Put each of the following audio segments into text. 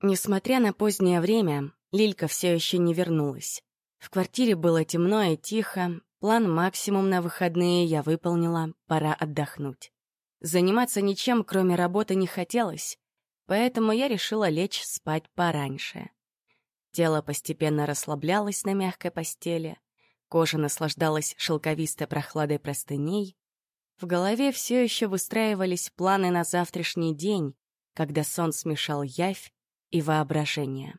Несмотря на позднее время, Лилька все еще не вернулась. В квартире было темно и тихо, план максимум на выходные я выполнила, пора отдохнуть. Заниматься ничем, кроме работы, не хотелось, поэтому я решила лечь спать пораньше. Тело постепенно расслаблялось на мягкой постели, кожа наслаждалась шелковистой прохладой простыней, в голове все еще выстраивались планы на завтрашний день, когда сон смешал явь и воображение.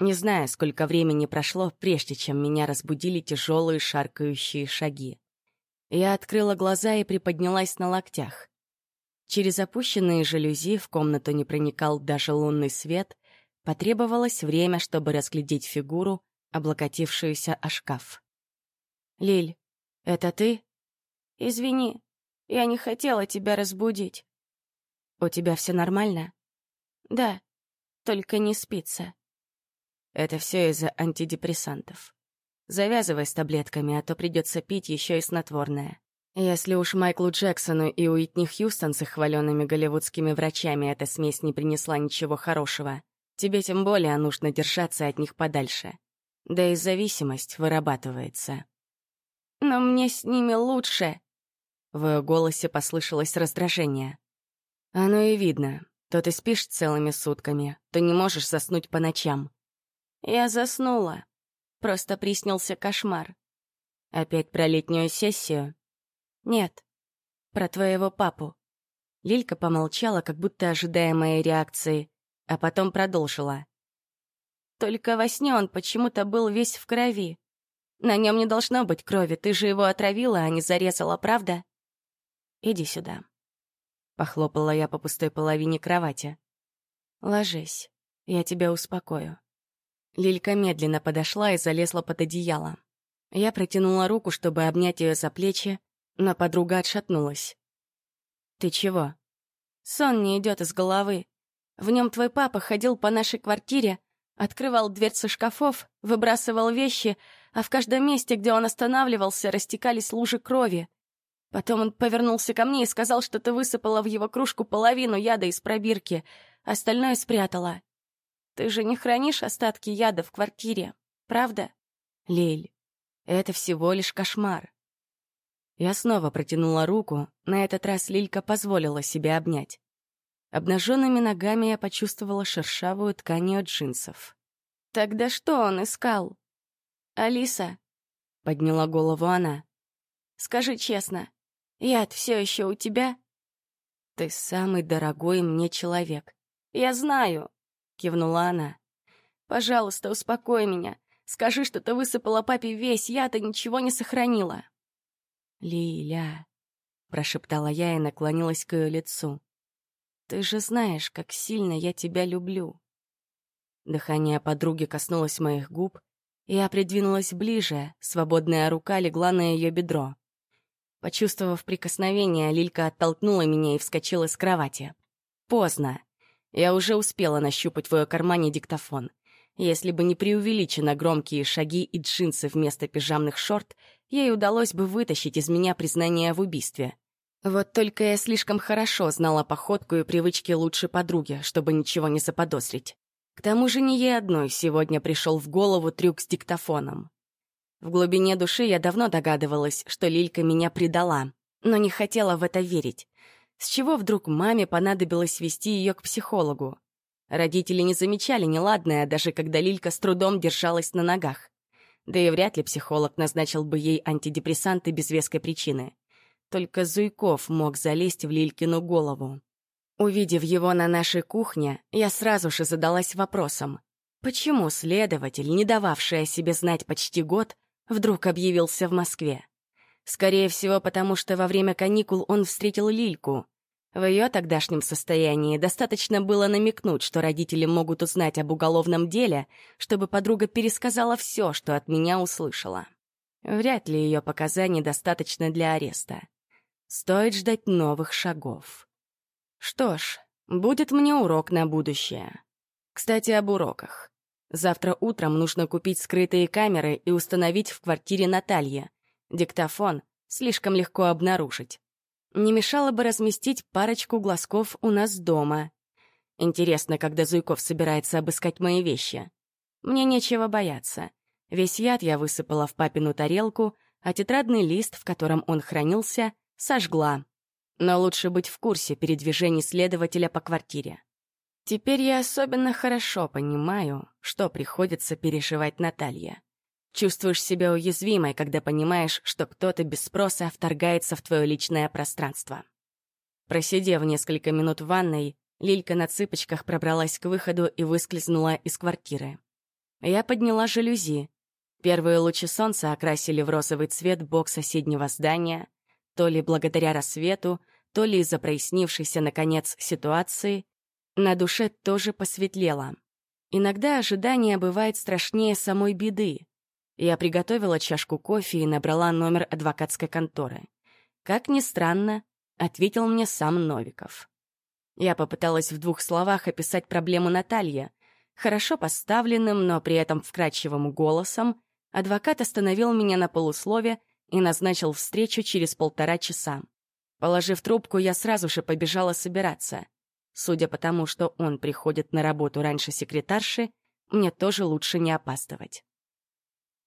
Не знаю, сколько времени прошло, прежде чем меня разбудили тяжелые шаркающие шаги. Я открыла глаза и приподнялась на локтях. Через опущенные жалюзи в комнату не проникал даже лунный свет, потребовалось время, чтобы разглядеть фигуру, облокотившуюся о шкаф. «Лиль, это ты?» «Извини, я не хотела тебя разбудить». «У тебя все нормально?» «Да, только не спится». Это все из-за антидепрессантов. Завязывай с таблетками, а то придется пить еще и снотворное. Если уж Майклу Джексону и Уитни Хьюстон с их хваленными голливудскими врачами эта смесь не принесла ничего хорошего, тебе тем более нужно держаться от них подальше. Да и зависимость вырабатывается. «Но мне с ними лучше!» В ее голосе послышалось раздражение. «Оно и видно. То ты спишь целыми сутками, то не можешь заснуть по ночам. Я заснула. Просто приснился кошмар. Опять про летнюю сессию? Нет, про твоего папу. Лилька помолчала, как будто ожидая моей реакции, а потом продолжила. Только во сне он почему-то был весь в крови. На нем не должно быть крови, ты же его отравила, а не зарезала, правда? Иди сюда. Похлопала я по пустой половине кровати. Ложись, я тебя успокою. Лилька медленно подошла и залезла под одеяло. Я протянула руку, чтобы обнять ее за плечи, но подруга отшатнулась. «Ты чего?» «Сон не идет из головы. В нем твой папа ходил по нашей квартире, открывал дверцы шкафов, выбрасывал вещи, а в каждом месте, где он останавливался, растекались лужи крови. Потом он повернулся ко мне и сказал, что ты высыпала в его кружку половину яда из пробирки, остальное спрятала. Ты же не хранишь остатки яда в квартире, правда? Лиль, это всего лишь кошмар. Я снова протянула руку, на этот раз Лилька позволила себе обнять. Обнаженными ногами я почувствовала шершавую ткань от джинсов. «Тогда что он искал?» «Алиса», — подняла голову она, — «скажи честно, яд все еще у тебя?» «Ты самый дорогой мне человек». «Я знаю», — кивнула она. «Пожалуйста, успокой меня. Скажи, что ты высыпала папе весь яд и ничего не сохранила». «Лиля», — прошептала я и наклонилась к ее лицу. «Ты же знаешь, как сильно я тебя люблю». Дыхание подруги коснулось моих губ, и я придвинулась ближе, свободная рука легла на ее бедро. Почувствовав прикосновение, Лилька оттолкнула меня и вскочила с кровати. Поздно. Я уже успела нащупать в ее кармане диктофон. Если бы не преувеличенно громкие шаги и джинсы вместо пижамных шорт, ей удалось бы вытащить из меня признание в убийстве. Вот только я слишком хорошо знала походку и привычки лучшей подруги, чтобы ничего не заподозрить. К тому же не ей одной сегодня пришел в голову трюк с диктофоном. В глубине души я давно догадывалась, что Лилька меня предала, но не хотела в это верить. С чего вдруг маме понадобилось вести ее к психологу? Родители не замечали неладное, даже когда Лилька с трудом держалась на ногах. Да и вряд ли психолог назначил бы ей антидепрессанты без веской причины. Только Зуйков мог залезть в Лилькину голову. Увидев его на нашей кухне, я сразу же задалась вопросом, почему следователь, не дававший о себе знать почти год, вдруг объявился в Москве? Скорее всего, потому что во время каникул он встретил Лильку. В ее тогдашнем состоянии достаточно было намекнуть, что родители могут узнать об уголовном деле, чтобы подруга пересказала все, что от меня услышала. Вряд ли ее показаний достаточно для ареста. Стоит ждать новых шагов. Что ж, будет мне урок на будущее. Кстати, об уроках. Завтра утром нужно купить скрытые камеры и установить в квартире Натальи. Диктофон слишком легко обнаружить. Не мешало бы разместить парочку глазков у нас дома. Интересно, когда Зуйков собирается обыскать мои вещи. Мне нечего бояться. Весь яд я высыпала в папину тарелку, а тетрадный лист, в котором он хранился, сожгла. Но лучше быть в курсе передвижений следователя по квартире. Теперь я особенно хорошо понимаю, что приходится переживать Наталья. Чувствуешь себя уязвимой, когда понимаешь, что кто-то без спроса вторгается в твое личное пространство. Просидев несколько минут в ванной, Лилька на цыпочках пробралась к выходу и выскользнула из квартиры. Я подняла жалюзи. Первые лучи солнца окрасили в розовый цвет бок соседнего здания, то ли благодаря рассвету, то ли из-за прояснившейся, наконец, ситуации. На душе тоже посветлело. Иногда ожидание бывает страшнее самой беды. Я приготовила чашку кофе и набрала номер адвокатской конторы. Как ни странно, ответил мне сам Новиков. Я попыталась в двух словах описать проблему Натальи. Хорошо поставленным, но при этом вкрадчивым голосом адвокат остановил меня на полуслове и назначил встречу через полтора часа. Положив трубку, я сразу же побежала собираться. Судя по тому, что он приходит на работу раньше секретарши, мне тоже лучше не опаздывать.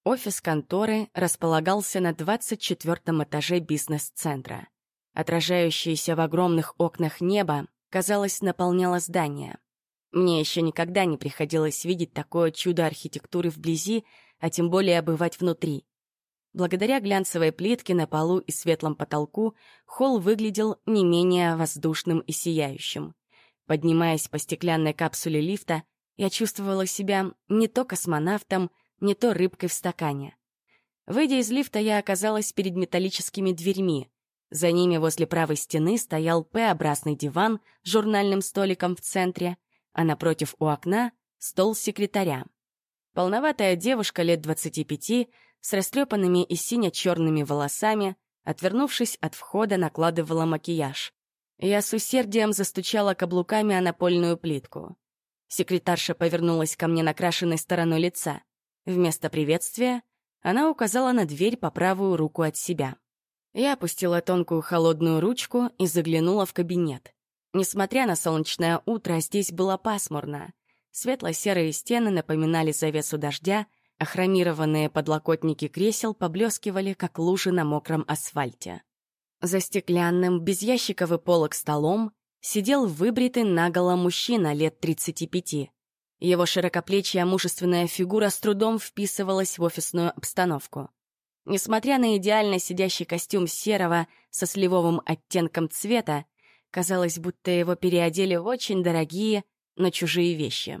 Офис конторы располагался на 24 этаже бизнес-центра. Отражающееся в огромных окнах небо, казалось, наполняло здание. Мне еще никогда не приходилось видеть такое чудо архитектуры вблизи, а тем более бывать внутри. Благодаря глянцевой плитке на полу и светлом потолку холл выглядел не менее воздушным и сияющим. Поднимаясь по стеклянной капсуле лифта, я чувствовала себя не то космонавтом, не то рыбкой в стакане. Выйдя из лифта, я оказалась перед металлическими дверьми. За ними возле правой стены стоял П-образный диван с журнальным столиком в центре, а напротив у окна — стол секретаря. Полноватая девушка лет 25 с растрепанными и сине-черными волосами, отвернувшись от входа, накладывала макияж. Я с усердием застучала каблуками о напольную плитку. Секретарша повернулась ко мне накрашенной стороной лица. Вместо приветствия она указала на дверь по правую руку от себя. Я опустила тонкую холодную ручку и заглянула в кабинет. Несмотря на солнечное утро, здесь было пасмурно. Светло-серые стены напоминали завесу дождя, а хромированные подлокотники кресел поблескивали, как лужи на мокром асфальте. За стеклянным, без ящиков и полок столом сидел выбритый наголо мужчина лет 35. Его широкоплечья мужественная фигура с трудом вписывалась в офисную обстановку. Несмотря на идеально сидящий костюм серого со сливовым оттенком цвета, казалось, будто его переодели в очень дорогие, но чужие вещи.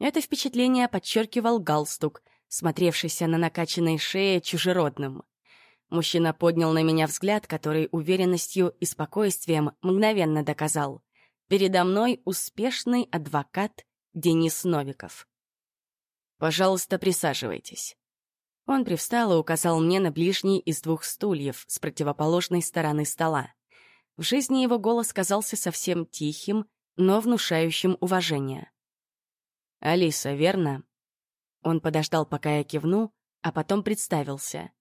Это впечатление подчеркивал галстук, смотревшийся на накачанной шее чужеродным. Мужчина поднял на меня взгляд, который уверенностью и спокойствием мгновенно доказал. Передо мной успешный адвокат Денис Новиков. «Пожалуйста, присаживайтесь». Он привстал и указал мне на ближний из двух стульев с противоположной стороны стола. В жизни его голос казался совсем тихим, но внушающим уважение. «Алиса, верно?» Он подождал, пока я кивну, а потом представился.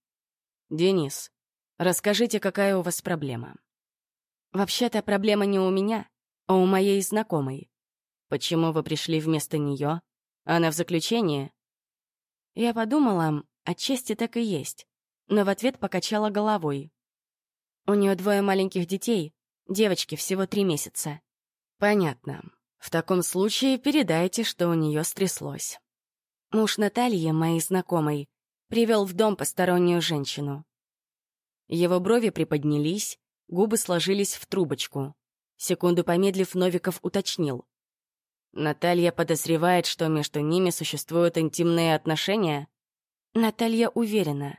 «Денис, расскажите, какая у вас проблема?» «Вообще-то проблема не у меня, а у моей знакомой. Почему вы пришли вместо нее? Она в заключении?» Я подумала, отчасти так и есть, но в ответ покачала головой. У нее двое маленьких детей, девочки всего три месяца. «Понятно. В таком случае передайте, что у нее стряслось». Муж Натальи, моей знакомой, привел в дом постороннюю женщину. Его брови приподнялись, губы сложились в трубочку. Секунду помедлив, Новиков уточнил. Наталья подозревает, что между ними существуют интимные отношения? Наталья уверена.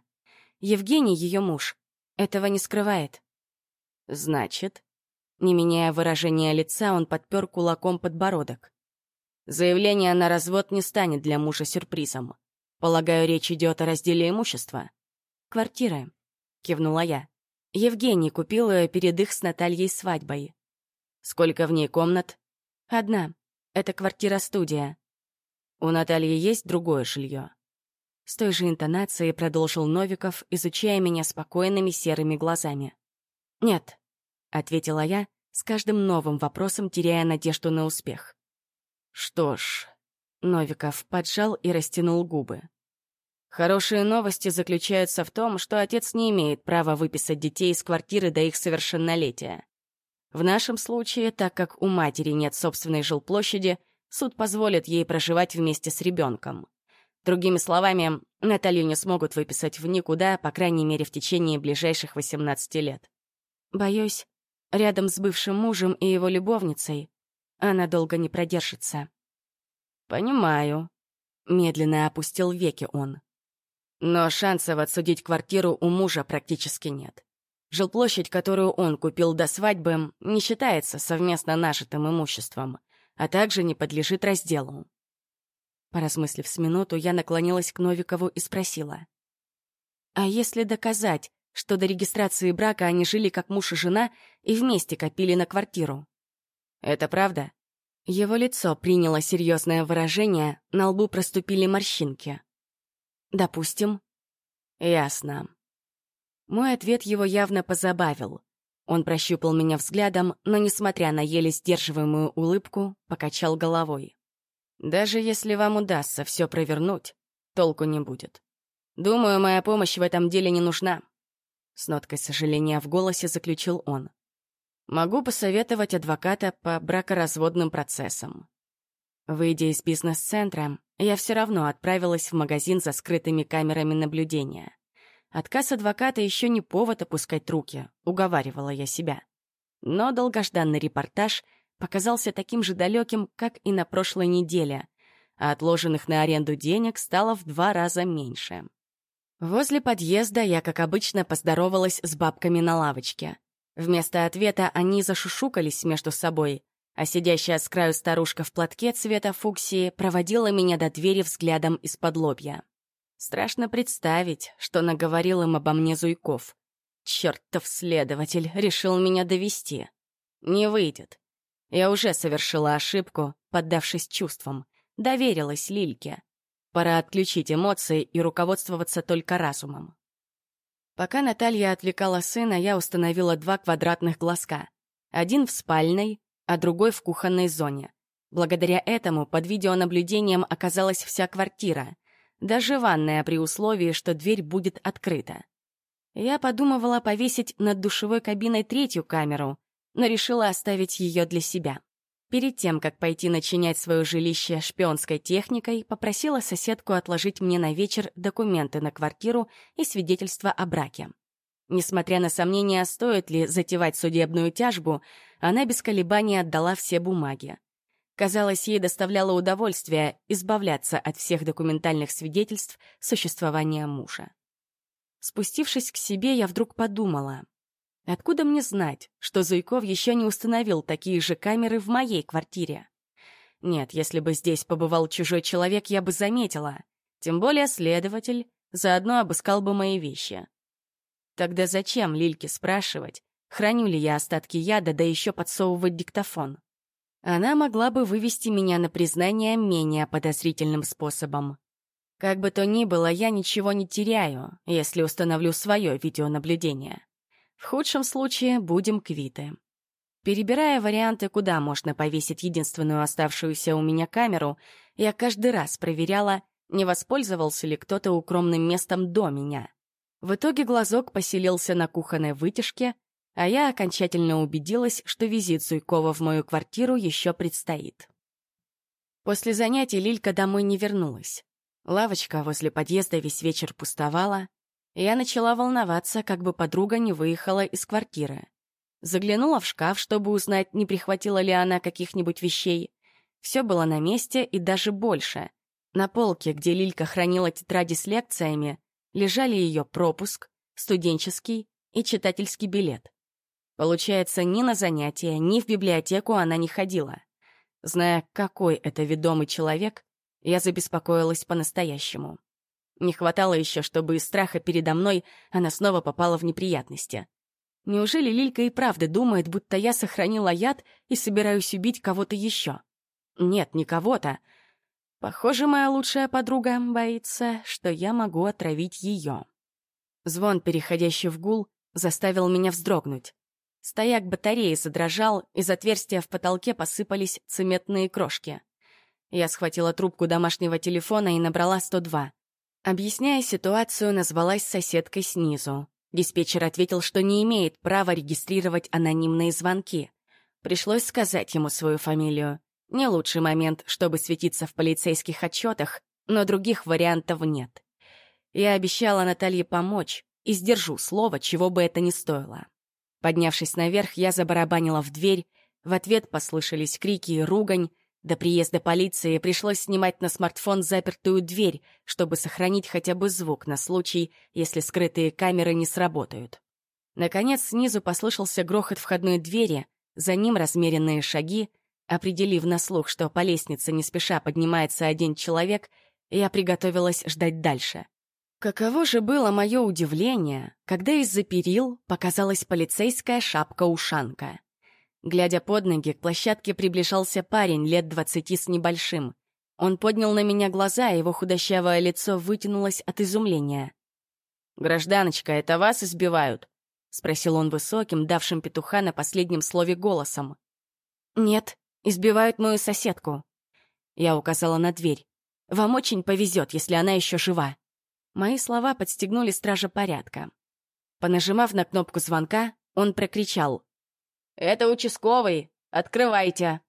Евгений, ее муж, этого не скрывает. Значит, не меняя выражения лица, он подпер кулаком подбородок. Заявление на развод не станет для мужа сюрпризом. Полагаю, речь идет о разделе имущества. Квартиры, кивнула я. Евгений купил ее перед их с Натальей свадьбой. Сколько в ней комнат? Одна. Это квартира-студия. У Натальи есть другое жилье. С той же интонацией продолжил Новиков, изучая меня спокойными серыми глазами. «Нет», — ответила я, с каждым новым вопросом теряя надежду на успех. Что ж, Новиков поджал и растянул губы. Хорошие новости заключаются в том, что отец не имеет права выписать детей из квартиры до их совершеннолетия. В нашем случае, так как у матери нет собственной жилплощади, суд позволит ей проживать вместе с ребенком. Другими словами, Наталью не смогут выписать в никуда, по крайней мере, в течение ближайших 18 лет. Боюсь, рядом с бывшим мужем и его любовницей она долго не продержится. «Понимаю», — медленно опустил веки он. Но шансов отсудить квартиру у мужа практически нет. Жилплощадь, которую он купил до свадьбы, не считается совместно нажитым имуществом, а также не подлежит разделу. Поразмыслив с минуту, я наклонилась к Новикову и спросила. «А если доказать, что до регистрации брака они жили как муж и жена и вместе копили на квартиру?» «Это правда?» Его лицо приняло серьезное выражение, на лбу проступили морщинки. Допустим. Ясно. Мой ответ его явно позабавил. Он прощупал меня взглядом, но, несмотря на еле сдерживаемую улыбку, покачал головой. «Даже если вам удастся все провернуть, толку не будет. Думаю, моя помощь в этом деле не нужна». С ноткой сожаления в голосе заключил он. «Могу посоветовать адвоката по бракоразводным процессам. Выйдя из бизнес-центра, я все равно отправилась в магазин за скрытыми камерами наблюдения. Отказ адвоката еще не повод опускать руки, уговаривала я себя. Но долгожданный репортаж показался таким же далеким, как и на прошлой неделе, а отложенных на аренду денег стало в два раза меньше. Возле подъезда я, как обычно, поздоровалась с бабками на лавочке. Вместо ответа они зашушукались между собой — а сидящая с краю старушка в платке цвета фуксии проводила меня до двери взглядом из-под лобья. Страшно представить, что наговорил им обо мне Зуйков. Чертов следователь решил меня довести. Не выйдет. Я уже совершила ошибку, поддавшись чувствам. Доверилась Лильке. Пора отключить эмоции и руководствоваться только разумом. Пока Наталья отвлекала сына, я установила два квадратных глазка. Один в спальной, а другой в кухонной зоне. Благодаря этому под видеонаблюдением оказалась вся квартира, даже ванная при условии, что дверь будет открыта. Я подумывала повесить над душевой кабиной третью камеру, но решила оставить ее для себя. Перед тем, как пойти начинять свое жилище шпионской техникой, попросила соседку отложить мне на вечер документы на квартиру и свидетельство о браке. Несмотря на сомнения, стоит ли затевать судебную тяжбу, она без колебаний отдала все бумаги. Казалось, ей доставляло удовольствие избавляться от всех документальных свидетельств существования мужа. Спустившись к себе, я вдруг подумала, откуда мне знать, что Зуйков еще не установил такие же камеры в моей квартире? Нет, если бы здесь побывал чужой человек, я бы заметила. Тем более следователь заодно обыскал бы мои вещи. Тогда зачем Лильке спрашивать, храню ли я остатки яда, да еще подсовывать диктофон? Она могла бы вывести меня на признание менее подозрительным способом. Как бы то ни было, я ничего не теряю, если установлю свое видеонаблюдение. В худшем случае будем квиты. Перебирая варианты, куда можно повесить единственную оставшуюся у меня камеру, я каждый раз проверяла, не воспользовался ли кто-то укромным местом до меня. В итоге глазок поселился на кухонной вытяжке, а я окончательно убедилась, что визит Зуйкова в мою квартиру еще предстоит. После занятий Лилька домой не вернулась. Лавочка возле подъезда весь вечер пустовала, и я начала волноваться, как бы подруга не выехала из квартиры. Заглянула в шкаф, чтобы узнать, не прихватила ли она каких-нибудь вещей. Все было на месте и даже больше. На полке, где Лилька хранила тетради с лекциями, лежали ее пропуск, студенческий и читательский билет. Получается, ни на занятия, ни в библиотеку она не ходила. Зная, какой это ведомый человек, я забеспокоилась по-настоящему. Не хватало еще, чтобы из страха передо мной она снова попала в неприятности. Неужели Лилька и правда думает, будто я сохранила яд и собираюсь убить кого-то еще? Нет, не кого-то, Похоже, моя лучшая подруга боится, что я могу отравить ее. Звон, переходящий в гул, заставил меня вздрогнуть. Стояк батареи задрожал, из отверстия в потолке посыпались цементные крошки. Я схватила трубку домашнего телефона и набрала 102. Объясняя ситуацию, назвалась соседкой снизу. Диспетчер ответил, что не имеет права регистрировать анонимные звонки. Пришлось сказать ему свою фамилию. Не лучший момент, чтобы светиться в полицейских отчетах, но других вариантов нет. Я обещала Наталье помочь и сдержу слово, чего бы это ни стоило. Поднявшись наверх, я забарабанила в дверь, в ответ послышались крики и ругань, до приезда полиции пришлось снимать на смартфон запертую дверь, чтобы сохранить хотя бы звук на случай, если скрытые камеры не сработают. Наконец, снизу послышался грохот входной двери, за ним размеренные шаги. Определив на слух, что по лестнице не спеша поднимается один человек, я приготовилась ждать дальше. Каково же было мое удивление, когда из-за перил показалась полицейская шапка-ушанка. Глядя под ноги, к площадке приближался парень лет двадцати с небольшим. Он поднял на меня глаза, его худощавое лицо вытянулось от изумления. «Гражданочка, это вас избивают?» — спросил он высоким, давшим петуха на последнем слове голосом. «Нет, избивают мою соседку». Я указала на дверь. «Вам очень повезет, если она еще жива». Мои слова подстегнули стража порядка. Понажимав на кнопку звонка, он прокричал. «Это участковый! Открывайте!»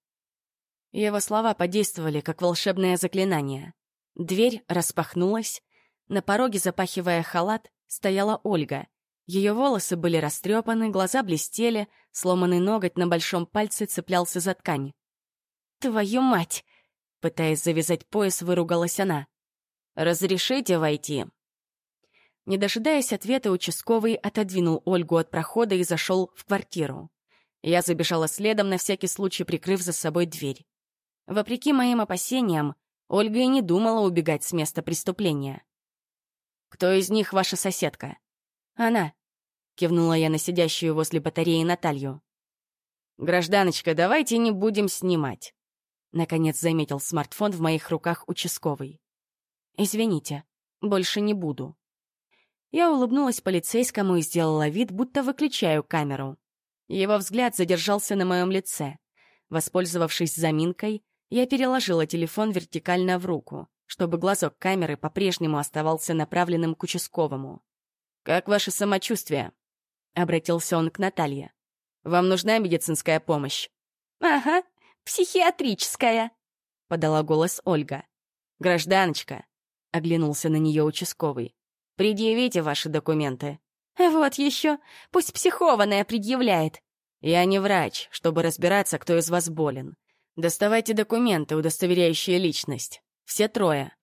Его слова подействовали, как волшебное заклинание. Дверь распахнулась. На пороге, запахивая халат, стояла Ольга. Ее волосы были растрепаны, глаза блестели, сломанный ноготь на большом пальце цеплялся за ткань. «Твою мать!» Пытаясь завязать пояс, выругалась она. «Разрешите войти?» Не дожидаясь ответа, участковый отодвинул Ольгу от прохода и зашел в квартиру. Я забежала следом, на всякий случай прикрыв за собой дверь. Вопреки моим опасениям, Ольга и не думала убегать с места преступления. «Кто из них ваша соседка?» «Она», — кивнула я на сидящую возле батареи Наталью. «Гражданочка, давайте не будем снимать», — наконец заметил смартфон в моих руках участковый. «Извините, больше не буду». Я улыбнулась полицейскому и сделала вид, будто выключаю камеру. Его взгляд задержался на моем лице. Воспользовавшись заминкой, я переложила телефон вертикально в руку, чтобы глазок камеры по-прежнему оставался направленным к участковому. «Как ваше самочувствие?» — обратился он к Наталье. «Вам нужна медицинская помощь?» «Ага, психиатрическая», — подала голос Ольга. «Гражданочка», — оглянулся на нее участковый, — «предъявите ваши документы». «Вот еще, пусть психованная предъявляет». «Я не врач, чтобы разбираться, кто из вас болен. Доставайте документы, удостоверяющие личность. Все трое».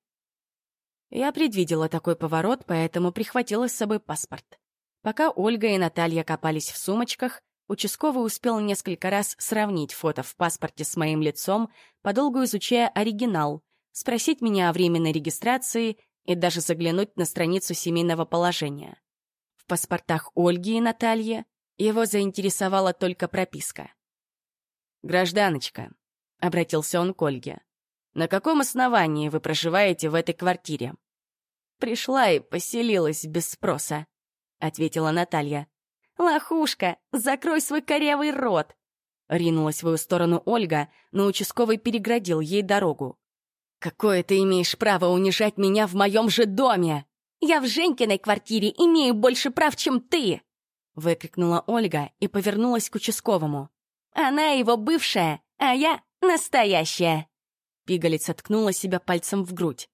Я предвидела такой поворот, поэтому прихватила с собой паспорт. Пока Ольга и Наталья копались в сумочках, участковый успел несколько раз сравнить фото в паспорте с моим лицом, подолгу изучая оригинал, спросить меня о временной регистрации и даже заглянуть на страницу семейного положения. В паспортах Ольги и Натальи его заинтересовала только прописка. «Гражданочка», — обратился он к Ольге, — «на каком основании вы проживаете в этой квартире?» «Пришла и поселилась без спроса», — ответила Наталья. «Лохушка, закрой свой корявый рот!» Ринулась в свою сторону Ольга, но участковый переградил ей дорогу. «Какое ты имеешь право унижать меня в моем же доме?» Я в Женькиной квартире имею больше прав, чем ты!» Выкрикнула Ольга и повернулась к участковому. «Она его бывшая, а я настоящая!» Пигалица ткнула себя пальцем в грудь.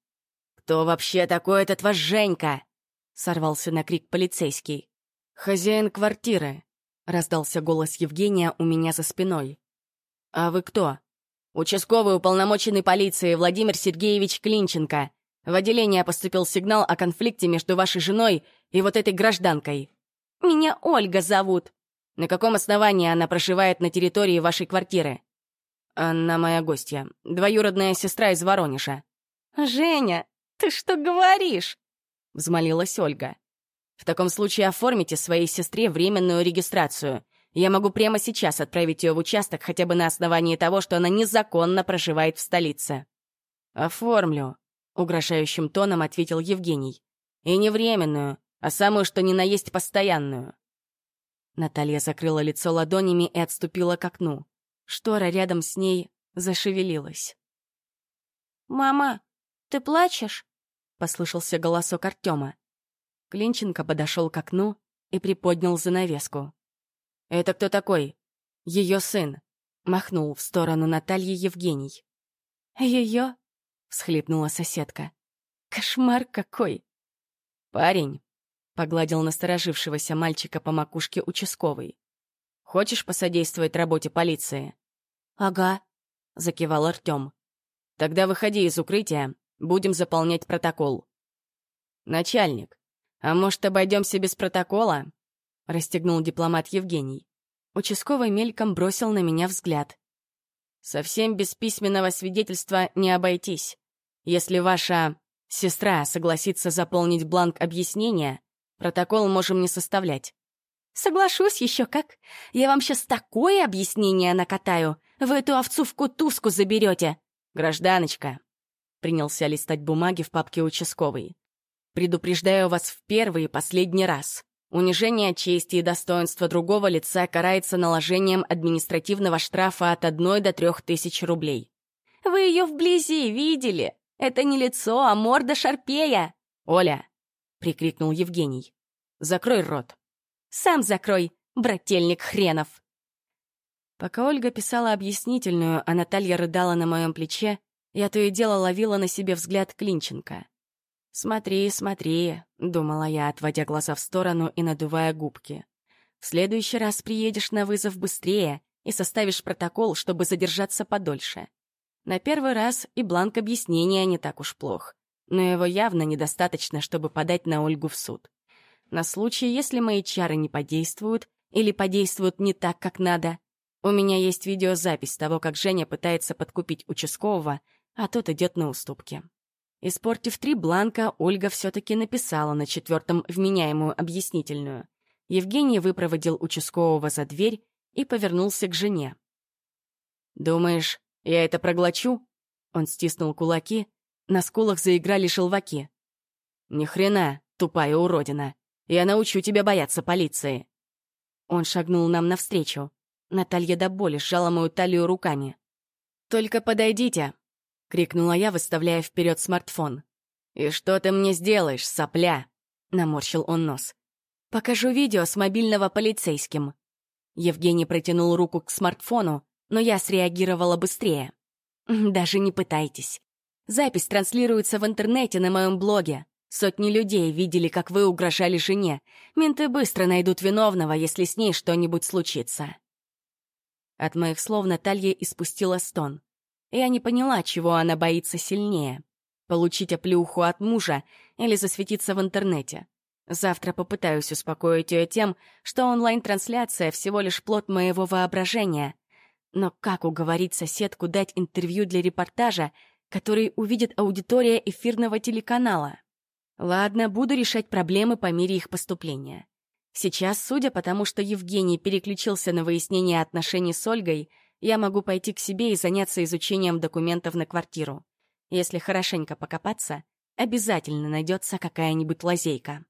«Кто вообще такой этот ваш Женька?» Сорвался на крик полицейский. «Хозяин квартиры», — раздался голос Евгения у меня за спиной. «А вы кто?» «Участковый уполномоченный полиции Владимир Сергеевич Клинченко. В отделение поступил сигнал о конфликте между вашей женой и вот этой гражданкой. Меня Ольга зовут. На каком основании она проживает на территории вашей квартиры? Она моя гостья, двоюродная сестра из Воронежа. Женя, ты что говоришь? Взмолилась Ольга. В таком случае оформите своей сестре временную регистрацию. Я могу прямо сейчас отправить ее в участок хотя бы на основании того, что она незаконно проживает в столице. Оформлю, угрожающим тоном ответил Евгений. «И не временную, а самую, что ни на есть постоянную». Наталья закрыла лицо ладонями и отступила к окну. Штора рядом с ней зашевелилась. «Мама, ты плачешь?» — послышался голосок Артема. Клинченко подошел к окну и приподнял занавеску. «Это кто такой?» «Ее сын», — махнул в сторону Натальи Евгений. «Ее?» — всхлипнула соседка. «Кошмар какой!» «Парень», — погладил насторожившегося мальчика по макушке участковый. «Хочешь посодействовать работе полиции?» «Ага», — закивал Артем. «Тогда выходи из укрытия, будем заполнять протокол». «Начальник, а может, обойдемся без протокола?» — расстегнул дипломат Евгений. Участковый мельком бросил на меня взгляд. «Совсем без письменного свидетельства не обойтись. Если ваша сестра согласится заполнить бланк объяснения, протокол можем не составлять». «Соглашусь еще как. Я вам сейчас такое объяснение накатаю. Вы эту овцу в кутузку заберете. «Гражданочка», — принялся листать бумаги в папке участковой. «Предупреждаю вас в первый и последний раз. Унижение чести и достоинства другого лица карается наложением административного штрафа от одной до трех тысяч рублей. «Вы ее вблизи видели? Это не лицо, а морда шарпея!» «Оля!» — прикрикнул Евгений. «Закрой рот!» «Сам закрой, брательник хренов!» Пока Ольга писала объяснительную, а Наталья рыдала на моем плече, я то и дело ловила на себе взгляд Клинченко. «Смотри, смотри», — думала я, отводя глаза в сторону и надувая губки. «В следующий раз приедешь на вызов быстрее и составишь протокол, чтобы задержаться подольше. На первый раз и бланк объяснения не так уж плох, но его явно недостаточно, чтобы подать на Ольгу в суд. На случай, если мои чары не подействуют или подействуют не так, как надо, у меня есть видеозапись того, как Женя пытается подкупить участкового, а тот идет на уступки. Испортив три бланка, Ольга все-таки написала на четвертом вменяемую объяснительную. Евгений выпроводил участкового за дверь и повернулся к жене. «Думаешь, я это проглочу?» Он стиснул кулаки, на скулах заиграли шелваки. «Ни хрена, тупая уродина. Я научу тебя бояться полиции». Он шагнул нам навстречу. Наталья до боли сжала мою талию руками. «Только подойдите!» — крикнула я, выставляя вперед смартфон. «И что ты мне сделаешь, сопля?» — наморщил он нос. «Покажу видео с мобильного полицейским». Евгений протянул руку к смартфону, но я среагировала быстрее. «Даже не пытайтесь. Запись транслируется в интернете на моем блоге. Сотни людей видели, как вы угрожали жене. Менты быстро найдут виновного, если с ней что-нибудь случится». От моих слов Наталья испустила стон. Я не поняла, чего она боится сильнее. Получить оплюху от мужа или засветиться в интернете. Завтра попытаюсь успокоить ее тем, что онлайн-трансляция всего лишь плод моего воображения. Но как уговорить соседку дать интервью для репортажа, который увидит аудитория эфирного телеканала? Ладно, буду решать проблемы по мере их поступления. Сейчас, судя по тому, что Евгений переключился на выяснение отношений с Ольгой, я могу пойти к себе и заняться изучением документов на квартиру. Если хорошенько покопаться, обязательно найдется какая-нибудь лазейка.